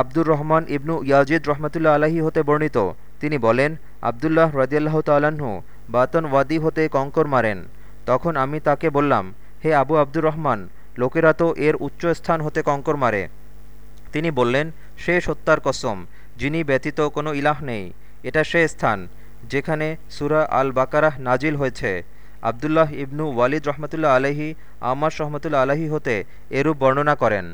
আব্দুর রহমান ইবনু ইয়াজিদ রহমতুল্লা আলাহি হতে বর্ণিত। তিনি বলেন, আবদুল্লাহ রদিয়াল্লাহ তাল্লাহ্ন বাতন ওয়াদি হতে কঙ্কর মারেন। তখন আমি তাকে বললাম, হে আবু আব্দুর রহমান, লোকেরা তো এর উচ্চ স্থান হতে কঙ্কর মারে। তিনি বললেন, সে সত্যার কসম, যিনি ব্যতীত কোনো ইলাহ নেই। এটা সে স্থান, যেখানে সুরা আল বাকারাহ নাজিল হয়েছে। আবদুল্লাহ ইবনু ওয়ালিদ রহমতুল্লাহ আলহি আমার রহমতুল্লা আলহি হতে এরূপ বর্ণনা করেন।